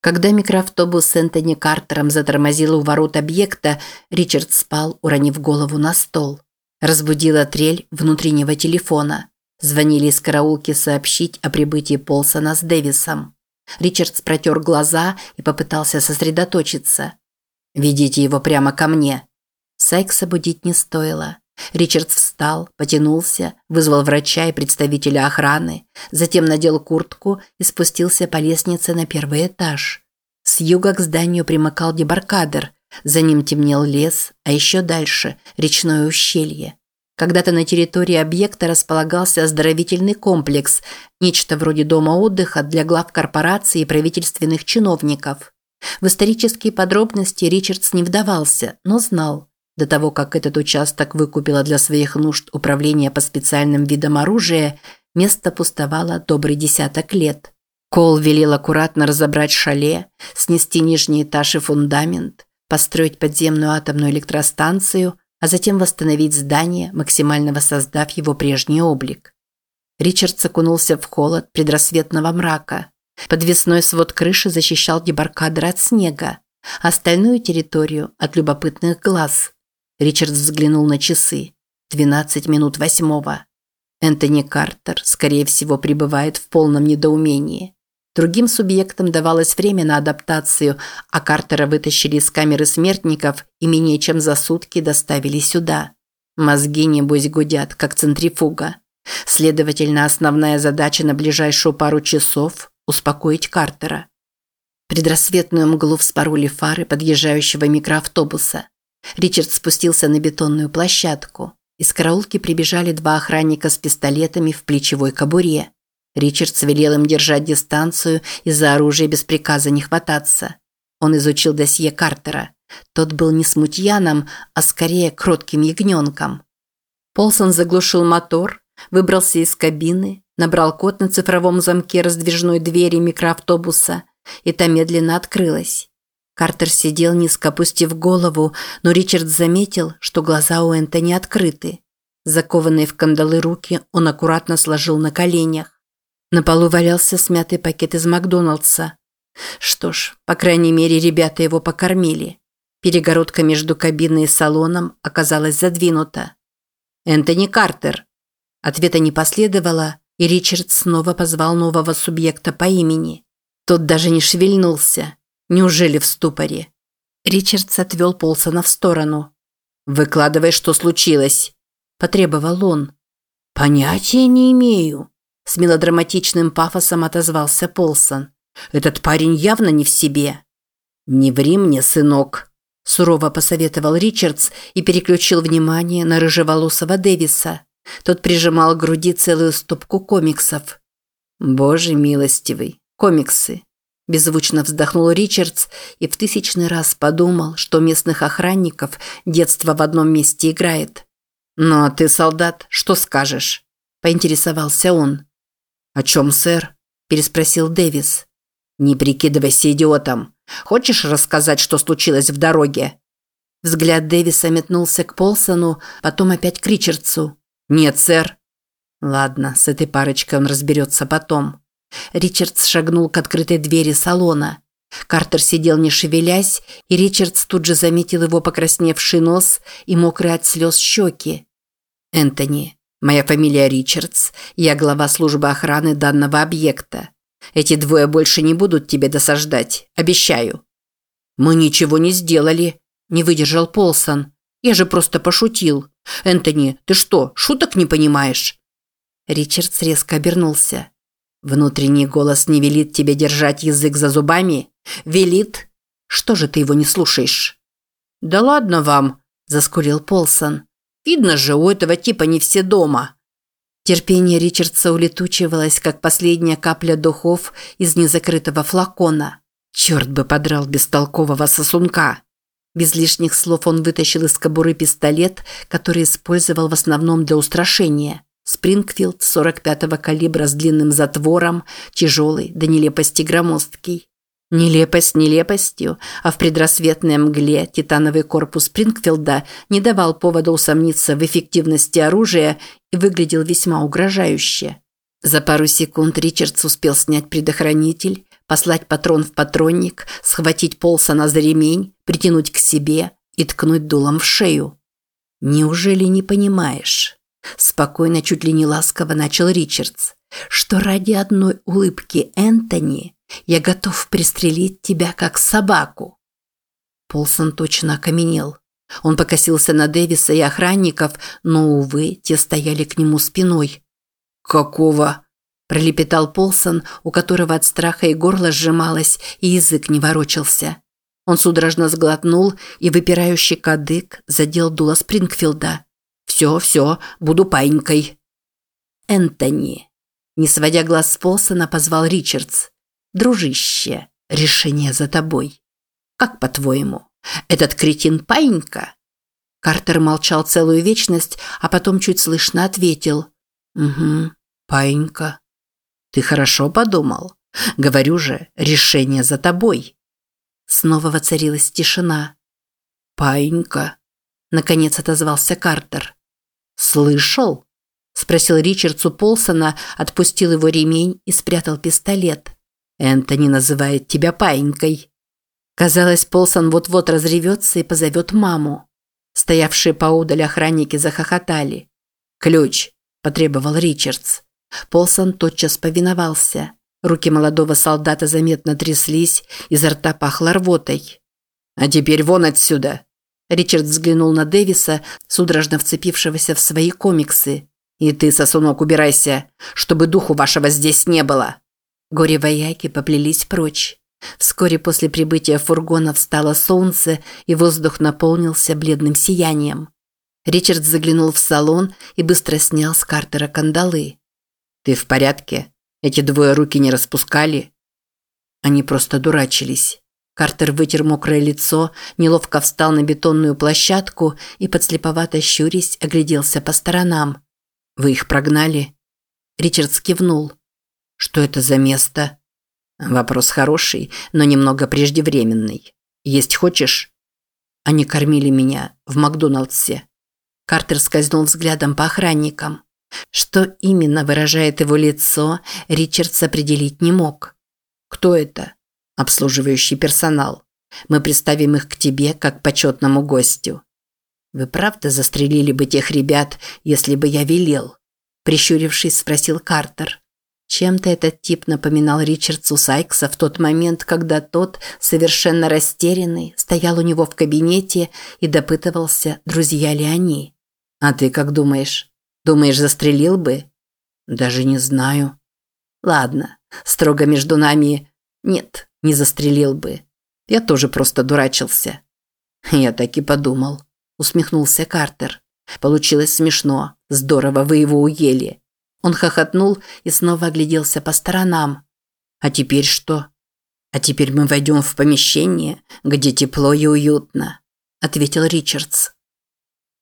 Когда микроавтобус с Энтони Картером затормозил у ворот объекта, Ричард спал, уронив голову на стол. Разбудила трель внутреннего телефона. Звонили из караулки сообщить о прибытии Полсона с Дэвисом. Ричард протер глаза и попытался сосредоточиться. «Ведите его прямо ко мне». Сайкса будить не стоило. Ричард встал, потянулся, вызвал врача и представителя охраны, затем надел куртку и спустился по лестнице на первый этаж. С юга к зданию примыкал дебаркадер, за ним темнел лес, а еще дальше – речное ущелье. Когда-то на территории объекта располагался оздоровительный комплекс, нечто вроде дома отдыха для глав корпораций и правительственных чиновников. В исторические подробности Ричардс не вдавался, но знал. До того, как этот участок выкупило для своих нужд управление по специальным видам оружия, место пустовало добрый десяток лет. Кол велел аккуратно разобрать шале, снести нижний этаж и фундамент, построить подземную атомную электростанцию – а затем восстановить здание, максимально воссоздав его прежний облик. Ричард окунулся в холод предрассветного мрака. Подвесной свод крыши защищал дебаркадер от снега, а остальную территорию – от любопытных глаз. Ричард взглянул на часы. 12 минут восьмого. Энтони Картер, скорее всего, пребывает в полном недоумении. Другим субъектам давалось время на адаптацию, а Картера вытащили из камеры смертников и менее чем за сутки доставили сюда. Мозги, небось, гудят, как центрифуга. Следовательно, основная задача на ближайшую пару часов – успокоить Картера. Предрассветную мглу вспороли фары подъезжающего микроавтобуса. Ричард спустился на бетонную площадку. Из караулки прибежали два охранника с пистолетами в плечевой кобуре. Ричард велел им держать дистанцию и за оружие без приказа не хвататься. Он изучил досье Картера. Тот был не смутьяном, а скорее кротким ягненком. Полсон заглушил мотор, выбрался из кабины, набрал код на цифровом замке раздвижной двери микроавтобуса, и та медленно открылась. Картер сидел низко опустив голову, но Ричард заметил, что глаза у Энтони открыты. Закованные в кандалы руки он аккуратно сложил на коленях. На полу валялся смятый пакет из Макдоналдса. Что ж, по крайней мере, ребята его покормили. Перегородка между кабиной и салоном оказалась задвинута. «Энтони Картер». Ответа не последовало, и Ричард снова позвал нового субъекта по имени. Тот даже не шевельнулся. Неужели в ступоре? Ричардс отвел Полсона в сторону. «Выкладывай, что случилось», – потребовал он. «Понятия не имею», с мелодраматичным пафосом отозвался Полсон. Этот парень явно не в себе. Не ври мне, сынок, сурово посоветовал Ричардс и переключил внимание на рыжеволосого Дэвиса. Тот прижимал к груди целую стопку комиксов. Боже милостивый, комиксы. Беззвучно вздохнул Ричардс и в тысячный раз подумал, что местных охранников детство в одном месте играет. «Ну а ты, солдат, что скажешь?» – поинтересовался он. «О чем, сэр?» – переспросил Дэвис. «Не прикидывайся идиотом. Хочешь рассказать, что случилось в дороге?» Взгляд Дэвиса метнулся к Полсону, потом опять к Ричардсу. «Нет, сэр». «Ладно, с этой парочкой он разберется потом». Ричардс шагнул к открытой двери салона. Картер сидел не шевелясь, и Ричардс тут же заметил его покрасневший нос и мокрые от слез щеки. «Энтони, Моя фамилия Ричардс, я глава службы охраны данного объекта. Эти двое больше не будут тебе досаждать, обещаю». «Мы ничего не сделали», – не выдержал Полсон. «Я же просто пошутил. Энтони, ты что, шуток не понимаешь?» Ричардс резко обернулся. «Внутренний голос не велит тебе держать язык за зубами? Велит? Что же ты его не слушаешь?» «Да ладно вам», – заскурил Полсон. Видно же, у этого типа не все дома. Терпение Ричардса улетучивалось, как последняя капля духов из незакрытого флакона. Черт бы подрал бестолкового сосунка. Без лишних слов он вытащил из кобуры пистолет, который использовал в основном для устрашения. Спрингфилд 45-го калибра с длинным затвором, тяжелый, до нелепости громоздкий. Нелепость нелепостью, а в предрассветной мгле титановый корпус Спрингфилда не давал повода усомниться в эффективности оружия и выглядел весьма угрожающе. За пару секунд Ричардс успел снять предохранитель, послать патрон в патронник, схватить Полсона за ремень, притянуть к себе и ткнуть дулом в шею. Неужели не понимаешь? Спокойно, чуть ли не ласково начал Ричардс, что ради одной улыбки Энтони я готов пристрелить тебя как собаку. Полсон точно окаменел. Он покосился на Дэвиса и охранников, но, увы, те стояли к нему спиной. «Какого?» – пролепетал Полсон, у которого от страха и горло сжималось, и язык не ворочался. Он судорожно сглотнул, и выпирающий кадык задел дуло Спрингфилда. «Все, все, буду паинькой». «Энтони», – не сводя глаз с Полсона, позвал Ричардс. «Дружище, решение за тобой. Как по-твоему?» Этот кретин паинька?» Картер молчал целую вечность, а потом чуть слышно ответил. «Угу, паинька». «Ты хорошо подумал? Говорю же, решение за тобой». Снова воцарилась тишина. «Паинька», – наконец отозвался Картер. «Слышал?» – спросил Ричардс у Полсона, отпустил его ремень и спрятал пистолет. «Энтони называет тебя паинькой». Казалось, Полсон вот-вот разревется и позовет маму. Стоявшие поодаль охранники захохотали. «Ключ!» – потребовал Ричардс. Полсон тотчас повиновался. Руки молодого солдата заметно тряслись, изо рта пахло рвотой. «А теперь вон отсюда!» Ричард взглянул на Дэвиса, судорожно вцепившегося в свои комиксы. «И ты, сосунок, убирайся, чтобы духу вашего здесь не было!» Горе-вояки поплелись прочь. Вскоре после прибытия фургона встало солнце, и воздух наполнился бледным сиянием. Ричард заглянул в салон и быстро снял с Картера кандалы. «Ты в порядке? Эти двое руки не распускали?» Они просто дурачились. Картер вытер мокрое лицо, неловко встал на бетонную площадку и, подслеповато щурясь, огляделся по сторонам. «Вы их прогнали?» Ричард скивнул. «Что это за место?» Вопрос хороший, но немного преждевременный. Есть хочешь? Они кормили меня в Макдоналдсе. Картер скользнул взглядом по охранникам. Что именно выражает его лицо, Ричардс определить не мог. Кто это? Обслуживающий персонал. Мы представим их к тебе как почетному гостю. Вы правда застрелили бы тех ребят, если бы я велел? Прищурившись, спросил Картер. Чем-то этот тип напоминал Ричардсу Сайкса в тот момент, когда тот, совершенно растерянный, стоял у него в кабинете и допытывался, друзья ли они. «А ты как думаешь? Думаешь, застрелил бы?» «Даже не знаю». «Ладно, строго между нами...» «Нет, не застрелил бы. Я тоже просто дурачился». «Я так и подумал», – усмехнулся Картер. «Получилось смешно. Здорово вы его уели. Он хохотнул и снова огляделся по сторонам. «А теперь что?» «А теперь мы войдем в помещение, где тепло и уютно», – ответил Ричардс.